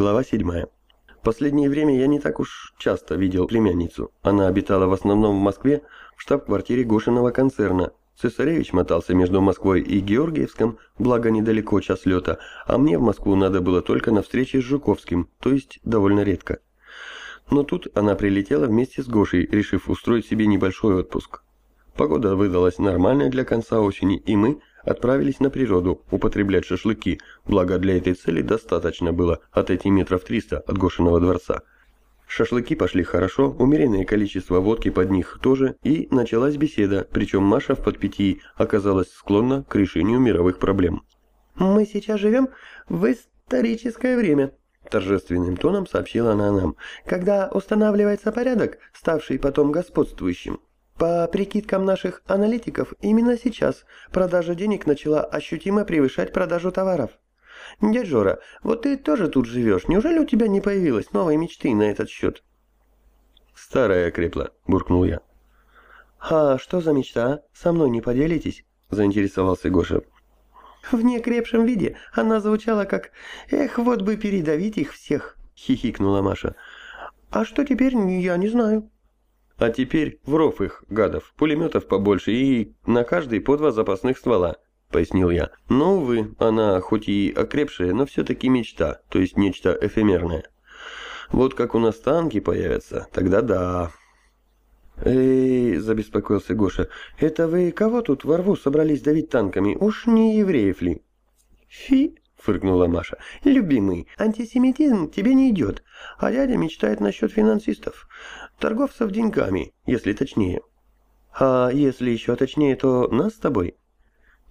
Глава 7. Последнее время я не так уж часто видел племянницу. Она обитала в основном в Москве, в штаб-квартире Гошиного концерна. Цесаревич мотался между Москвой и Георгиевском, благо недалеко час лета, а мне в Москву надо было только на встрече с Жуковским, то есть довольно редко. Но тут она прилетела вместе с Гошей, решив устроить себе небольшой отпуск. Погода выдалась нормальная для конца осени, и мы отправились на природу употреблять шашлыки, благо для этой цели достаточно было отойти метров 300 от Гошиного дворца. Шашлыки пошли хорошо, умеренное количество водки под них тоже, и началась беседа, причем Маша в подпитии оказалась склонна к решению мировых проблем. «Мы сейчас живем в историческое время», – торжественным тоном сообщила она нам, «когда устанавливается порядок, ставший потом господствующим. По прикидкам наших аналитиков, именно сейчас продажа денег начала ощутимо превышать продажу товаров. Дядь Жора, вот ты тоже тут живешь, неужели у тебя не появилось новой мечты на этот счет? Старая окрепла, буркнул я. А что за мечта? Со мной не поделитесь? Заинтересовался Гоша. В некрепшем виде она звучала как «Эх, вот бы передавить их всех», хихикнула Маша. А что теперь, я не знаю. А теперь в ров их, гадов, пулеметов побольше и на каждый по два запасных ствола, пояснил я. Но, увы, она хоть и окрепшая, но все-таки мечта, то есть нечто эфемерное. Вот как у нас танки появятся, тогда да. «Эй», – забеспокоился Гоша, – «это вы кого тут во рву собрались давить танками? Уж не евреев ли?» «Фи», – фыркнула Маша, – «любимый, антисемитизм тебе не идет, а дядя мечтает насчет финансистов. Торговцев деньгами, если точнее. А если еще точнее, то нас с тобой?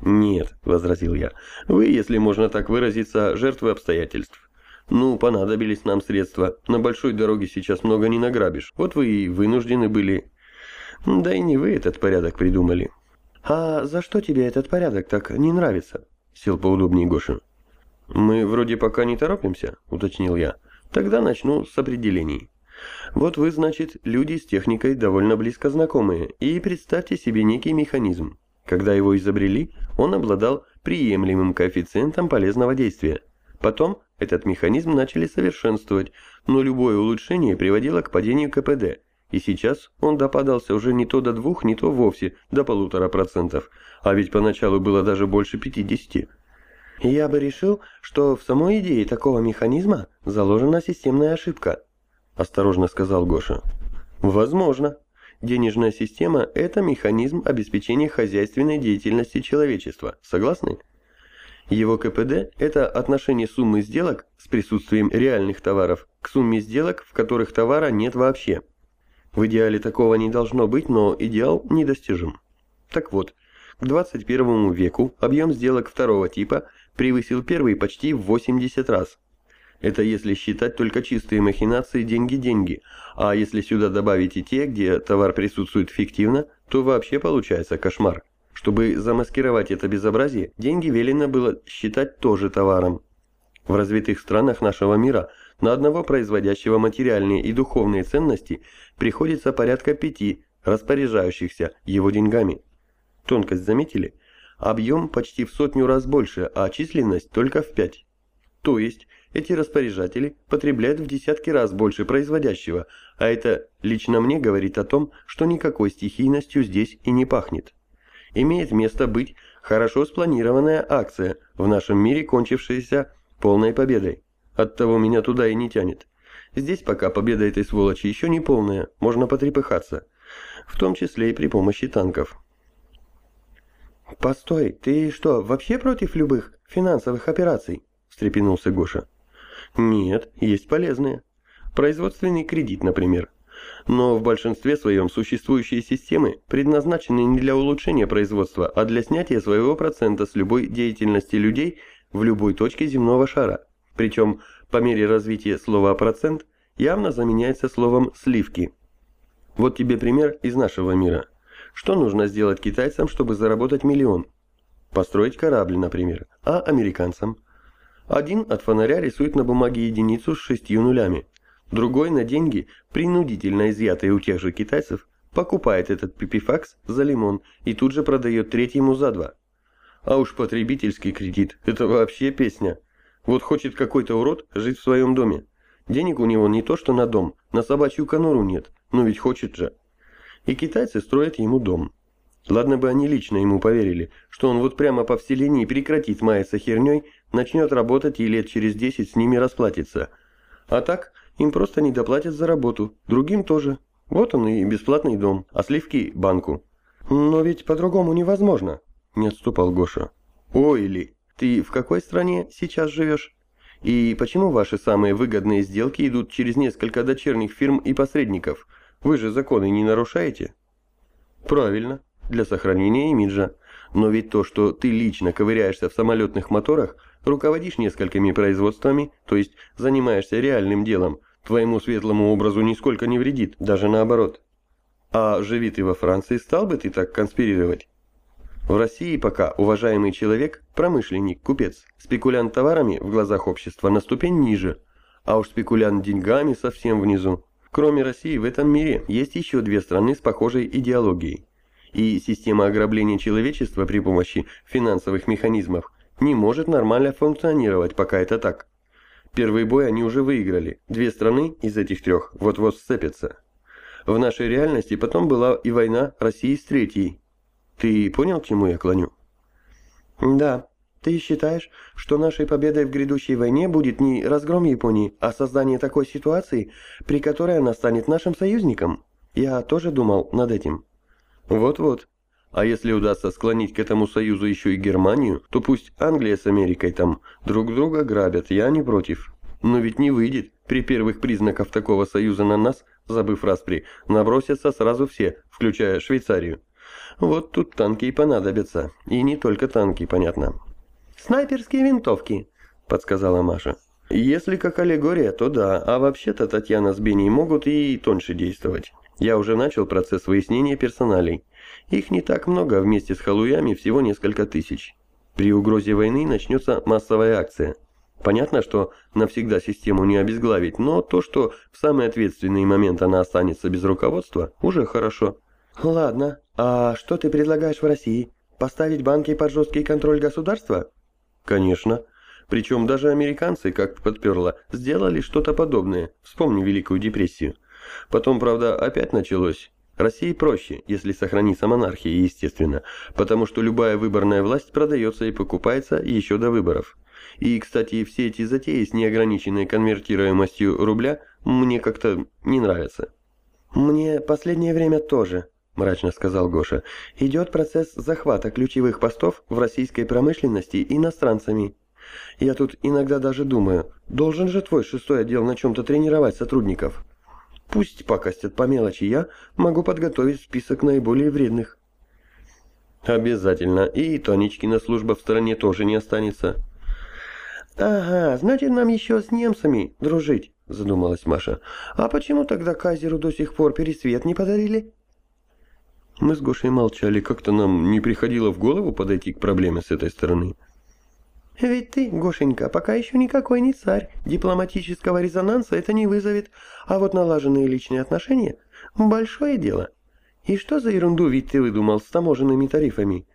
Нет, возразил я. Вы, если можно так выразиться, жертвы обстоятельств. Ну, понадобились нам средства. На большой дороге сейчас много не награбишь. Вот вы и вынуждены были. Да и не вы этот порядок придумали. А за что тебе этот порядок так не нравится? Сел поудобнее Гоша. Мы вроде пока не торопимся, уточнил я. Тогда начну с определений. Вот вы, значит, люди с техникой довольно близко знакомые, и представьте себе некий механизм. Когда его изобрели, он обладал приемлемым коэффициентом полезного действия. Потом этот механизм начали совершенствовать, но любое улучшение приводило к падению КПД, и сейчас он допадался уже не то до двух, не то вовсе до полутора процентов, а ведь поначалу было даже больше 50. Я бы решил, что в самой идее такого механизма заложена системная ошибка – осторожно сказал Гоша. Возможно. Денежная система – это механизм обеспечения хозяйственной деятельности человечества. Согласны? Его КПД – это отношение суммы сделок с присутствием реальных товаров к сумме сделок, в которых товара нет вообще. В идеале такого не должно быть, но идеал недостижим. Так вот, к 21 веку объем сделок второго типа превысил первый почти в 80 раз – это если считать только чистые махинации деньги-деньги, а если сюда добавить и те, где товар присутствует фиктивно, то вообще получается кошмар. Чтобы замаскировать это безобразие, деньги велено было считать тоже товаром. В развитых странах нашего мира на одного производящего материальные и духовные ценности приходится порядка пяти, распоряжающихся его деньгами. Тонкость заметили? Объем почти в сотню раз больше, а численность только в пять. То есть эти распоряжатели потребляют в десятки раз больше производящего, а это лично мне говорит о том, что никакой стихийностью здесь и не пахнет. Имеет место быть хорошо спланированная акция, в нашем мире кончившаяся полной победой. Оттого меня туда и не тянет. Здесь пока победа этой сволочи еще не полная, можно потрепыхаться. В том числе и при помощи танков. «Постой, ты что, вообще против любых финансовых операций?» – встрепенулся Гоша. Нет, есть полезные. Производственный кредит, например. Но в большинстве своем существующие системы предназначены не для улучшения производства, а для снятия своего процента с любой деятельности людей в любой точке земного шара. Причем по мере развития слова «процент» явно заменяется словом «сливки». Вот тебе пример из нашего мира. Что нужно сделать китайцам, чтобы заработать миллион? Построить корабль, например. А американцам – один от фонаря рисует на бумаге единицу с шестью нулями. Другой на деньги, принудительно изъятые у тех же китайцев, покупает этот пипифакс за лимон и тут же продает третьему за два. А уж потребительский кредит – это вообще песня. Вот хочет какой-то урод жить в своем доме. Денег у него не то что на дом, на собачью конуру нет, но ведь хочет же. И китайцы строят ему дом. Ладно бы они лично ему поверили, что он вот прямо по вселенной прекратит маяться херней, начнет работать и лет через десять с ними расплатится. А так, им просто не доплатят за работу, другим тоже. Вот он и бесплатный дом, а сливки – банку. Но ведь по-другому невозможно, не отступал Гоша. Ой, Ли, ты в какой стране сейчас живешь? И почему ваши самые выгодные сделки идут через несколько дочерних фирм и посредников? Вы же законы не нарушаете? Правильно для сохранения имиджа. Но ведь то, что ты лично ковыряешься в самолетных моторах, руководишь несколькими производствами, то есть занимаешься реальным делом, твоему светлому образу нисколько не вредит, даже наоборот. А живи ты во Франции, стал бы ты так конспирировать? В России пока уважаемый человек, промышленник, купец, спекулянт товарами в глазах общества на ступень ниже, а уж спекулянт деньгами совсем внизу. Кроме России в этом мире есть еще две страны с похожей идеологией и система ограбления человечества при помощи финансовых механизмов не может нормально функционировать, пока это так. Первый бой они уже выиграли, две страны из этих трех вот-вот сцепятся. В нашей реальности потом была и война России с третьей. Ты понял, к чему я клоню? Да. Ты считаешь, что нашей победой в грядущей войне будет не разгром Японии, а создание такой ситуации, при которой она станет нашим союзником? Я тоже думал над этим. Вот-вот. А если удастся склонить к этому союзу еще и Германию, то пусть Англия с Америкой там друг друга грабят, я не против. Но ведь не выйдет. При первых признаках такого союза на нас, забыв распри, набросятся сразу все, включая Швейцарию. Вот тут танки и понадобятся. И не только танки, понятно. «Снайперские винтовки», — подсказала Маша. «Если как аллегория, то да, а вообще-то Татьяна с Беней могут и тоньше действовать. Я уже начал процесс выяснения персоналей. Их не так много, вместе с халуями всего несколько тысяч. При угрозе войны начнется массовая акция. Понятно, что навсегда систему не обезглавить, но то, что в самый ответственный момент она останется без руководства, уже хорошо. Ладно, а что ты предлагаешь в России? Поставить банки под жесткий контроль государства? Конечно. Причем даже американцы, как подперло, сделали что-то подобное. Вспомни Великую депрессию. Потом, правда, опять началось. России проще, если сохранится монархия, естественно, потому что любая выборная власть продается и покупается еще до выборов. И, кстати, все эти затеи с неограниченной конвертируемостью рубля мне как-то не нравятся. «Мне последнее время тоже», – мрачно сказал Гоша. «Идет процесс захвата ключевых постов в российской промышленности иностранцами. Я тут иногда даже думаю, должен же твой шестой отдел на чем-то тренировать сотрудников». Пусть покостят по мелочи, я могу подготовить список наиболее вредных. Обязательно. И Тоничкина служба в стороне тоже не останется. Ага, значит нам еще с немцами дружить, задумалась Маша. А почему тогда Казеру до сих пор пересвет не подарили? Мы с Гошей молчали, как-то нам не приходило в голову подойти к проблеме с этой стороны. Ведь ты, Гошенька, пока еще никакой не царь. Дипломатического резонанса это не вызовет. А вот налаженные личные отношения – большое дело. И что за ерунду ведь ты выдумал с таможенными тарифами?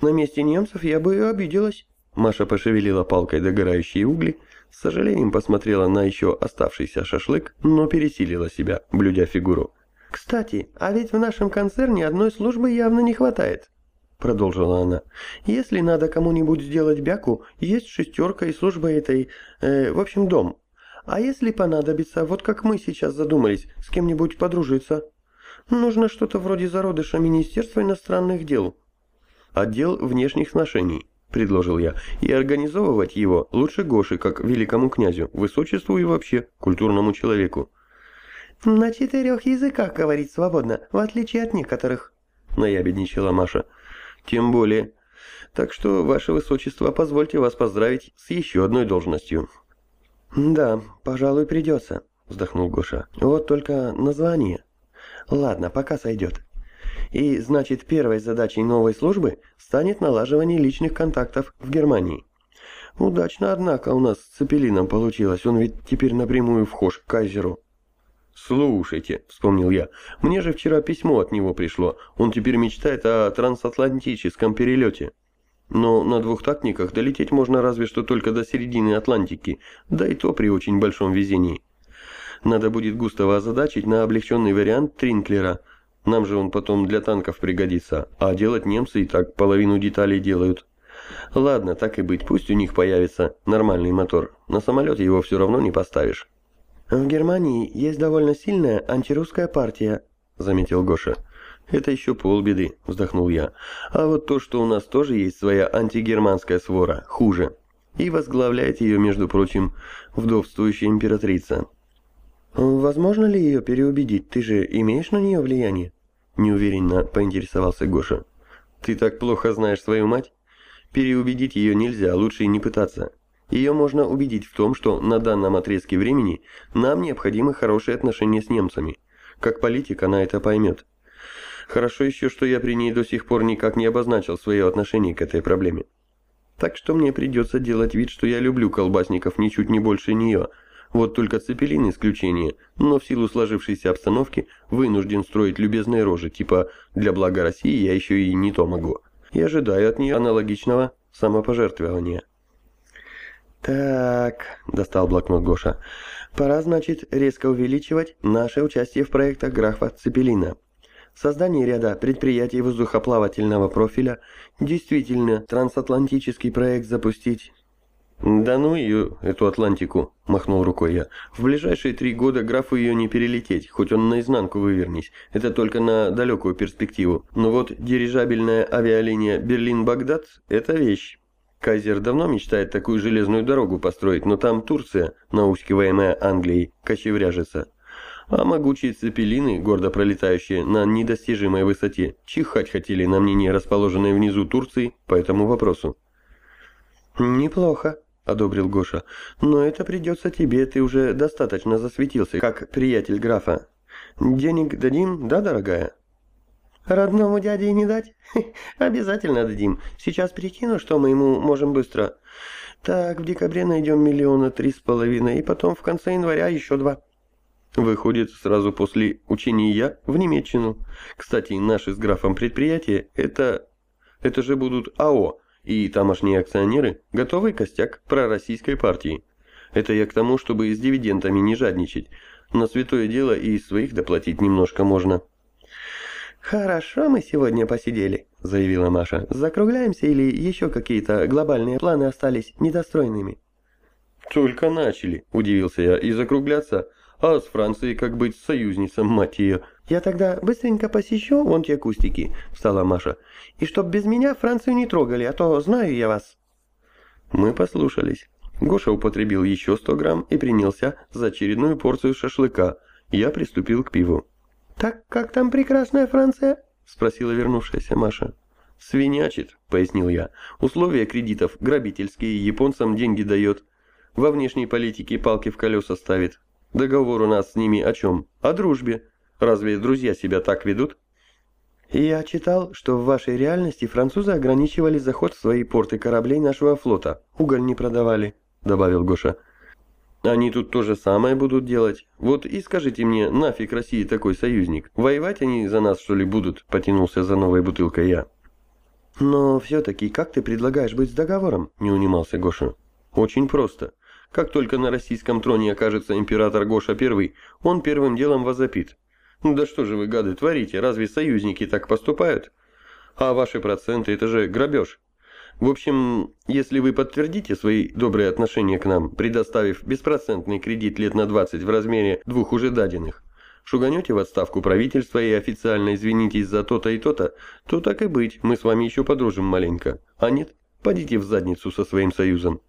На месте немцев я бы и обиделась. Маша пошевелила палкой догорающие угли, с сожалением посмотрела на еще оставшийся шашлык, но пересилила себя, блюдя фигуру. «Кстати, а ведь в нашем концерне одной службы явно не хватает. — продолжила она. «Если надо кому-нибудь сделать бяку, есть шестерка и служба этой... Э, в общем, дом. А если понадобится, вот как мы сейчас задумались, с кем-нибудь подружиться? Нужно что-то вроде зародыша Министерства иностранных дел». «Отдел внешних сношений», — предложил я, «и организовывать его лучше Гоши, как великому князю, высочеству и вообще культурному человеку». «На четырех языках говорить свободно, в отличие от некоторых», — наябедничала Маша. Тем более. Так что, ваше высочество, позвольте вас поздравить с еще одной должностью. Да, пожалуй, придется, вздохнул Гоша. Вот только название. Ладно, пока сойдет. И значит, первой задачей новой службы станет налаживание личных контактов в Германии. Удачно, однако, у нас с Цепелином получилось, он ведь теперь напрямую вхож к Кайзеру. «Слушайте», — вспомнил я, — «мне же вчера письмо от него пришло. Он теперь мечтает о трансатлантическом перелете». Но на двухтактниках долететь можно разве что только до середины Атлантики, да и то при очень большом везении. Надо будет Густава озадачить на облегченный вариант Тринклера. Нам же он потом для танков пригодится, а делать немцы и так половину деталей делают. Ладно, так и быть, пусть у них появится нормальный мотор. На самолет его все равно не поставишь. «В Германии есть довольно сильная антирусская партия», — заметил Гоша. «Это еще полбеды», — вздохнул я. «А вот то, что у нас тоже есть своя антигерманская свора, хуже. И возглавляет ее, между прочим, вдовствующая императрица». «Возможно ли ее переубедить? Ты же имеешь на нее влияние?» Неуверенно поинтересовался Гоша. «Ты так плохо знаешь свою мать? Переубедить ее нельзя, лучше и не пытаться. Ее можно убедить в том, что на данном отрезке времени нам необходимы хорошие отношения с немцами. Как политик она это поймет. Хорошо еще, что я при ней до сих пор никак не обозначил свое отношение к этой проблеме. Так что мне придется делать вид, что я люблю колбасников ничуть не больше нее. Вот только Цепелин исключение, но в силу сложившейся обстановки вынужден строить любезные рожи, типа «для блага России я еще и не то могу». И ожидаю от нее аналогичного самопожертвования. «Так», — достал блокнот Гоша, — «пора, значит, резко увеличивать наше участие в проектах графа Цепелина. Создание ряда предприятий воздухоплавательного профиля, действительно, трансатлантический проект запустить». «Да ну ее, эту Атлантику», — махнул рукой я. «В ближайшие три года графу ее не перелететь, хоть он наизнанку вывернись. Это только на далекую перспективу. Но вот дирижабельная авиалиния Берлин-Багдад — это вещь». Кайзер давно мечтает такую железную дорогу построить, но там Турция, наускиваемая Англией, кочевряжется. А могучие цепелины, гордо пролетающие на недостижимой высоте, чихать хотели на мнение расположенной внизу Турции по этому вопросу. «Неплохо», — одобрил Гоша, — «но это придется тебе, ты уже достаточно засветился, как приятель графа. Денег дадим, да, дорогая?» «Родному дяде не дать? Обязательно дадим. Сейчас прикину, что мы ему можем быстро. Так, в декабре найдем миллиона три с половиной, и потом в конце января еще два». Выходит, сразу после учения в Немеччину. Кстати, наши с графом предприятия, это... Это же будут АО, и тамошние акционеры – готовый костяк пророссийской партии. Это я к тому, чтобы с дивидендами не жадничать. На святое дело и своих доплатить немножко можно. «Хорошо мы сегодня посидели», — заявила Маша. «Закругляемся или еще какие-то глобальные планы остались недостроенными?» «Только начали», — удивился я, — «и закругляться? А с Францией как быть союзницам, мать ее?» «Я тогда быстренько посещу вон те кустики», — встала Маша. «И чтоб без меня Францию не трогали, а то знаю я вас». Мы послушались. Гоша употребил еще сто грамм и принялся за очередную порцию шашлыка. Я приступил к пиву. «Так как там прекрасная Франция?» – спросила вернувшаяся Маша. «Свинячит», – пояснил я. «Условия кредитов грабительские, японцам деньги дает. Во внешней политике палки в колеса ставит. Договор у нас с ними о чем? О дружбе. Разве друзья себя так ведут?» «Я читал, что в вашей реальности французы ограничивали заход в свои порты кораблей нашего флота. Уголь не продавали», – добавил Гоша. Они тут то же самое будут делать. Вот и скажите мне, нафиг России такой союзник? Воевать они за нас, что ли, будут?» – потянулся за новой бутылкой я. «Но все-таки как ты предлагаешь быть с договором?» – не унимался Гоша. «Очень просто. Как только на российском троне окажется император Гоша I, он первым делом возопит. Ну да что же вы, гады, творите? Разве союзники так поступают? А ваши проценты – это же грабеж. В общем, если вы подтвердите свои добрые отношения к нам, предоставив беспроцентный кредит лет на 20 в размере двух уже даденных, шуганете в отставку правительства и официально извинитесь за то-то и то-то, то так и быть, мы с вами еще подружим маленько. А нет, подите в задницу со своим союзом.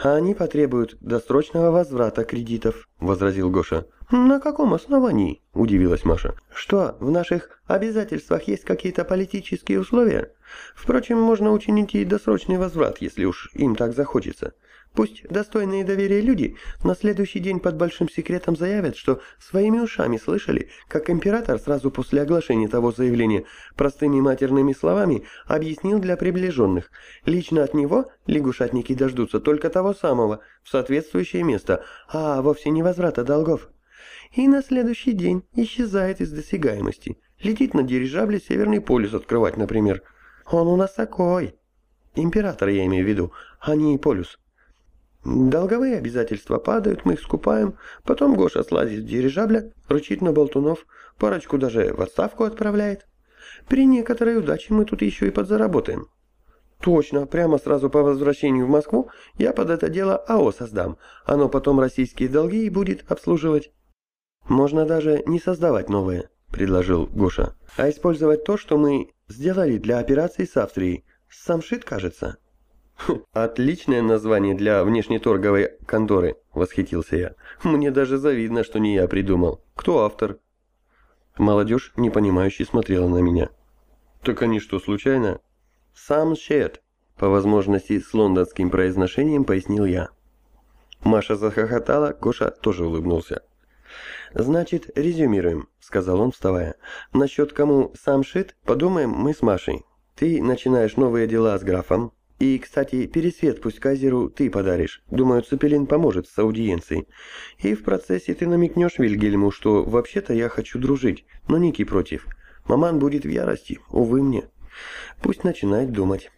«А они потребуют досрочного возврата кредитов», — возразил Гоша. «На каком основании?» – удивилась Маша. «Что, в наших обязательствах есть какие-то политические условия? Впрочем, можно учинить и досрочный возврат, если уж им так захочется. Пусть достойные доверия люди на следующий день под большим секретом заявят, что своими ушами слышали, как император сразу после оглашения того заявления простыми матерными словами объяснил для приближенных. Лично от него лягушатники дождутся только того самого, в соответствующее место, а вовсе не возврата долгов. И на следующий день исчезает из досягаемости. Летит на дирижабле Северный полюс открывать, например. Он у нас такой. Император я имею в виду, а не полюс. Долговые обязательства падают, мы их скупаем. Потом Гоша слазит с дирижабля, рычит на болтунов, парочку даже в отставку отправляет. При некоторой удаче мы тут еще и подзаработаем. Точно, прямо сразу по возвращению в Москву я под это дело АО создам. Оно потом российские долги и будет обслуживать. Можно даже не создавать новые, предложил Гоша, а использовать то, что мы сделали для операции с Австрией. Самшит, кажется. «Отличное название для внешнеторговой конторы», — восхитился я. «Мне даже завидно, что не я придумал. Кто автор?» Молодежь, непонимающе, смотрела на меня. «Так они что, случайно?» «Сам Шет», — по возможности с лондонским произношением пояснил я. Маша захохотала, Гоша тоже улыбнулся. «Значит, резюмируем», — сказал он, вставая. «Насчет кому сам Шит, подумаем мы с Машей. Ты начинаешь новые дела с графом, и, кстати, пересвет пусть Казеру ты подаришь. Думаю, Цепелин поможет с аудиенцией. И в процессе ты намекнешь Вильгельму, что вообще-то я хочу дружить, но Ники против. Маман будет в ярости, увы мне. Пусть начинает думать.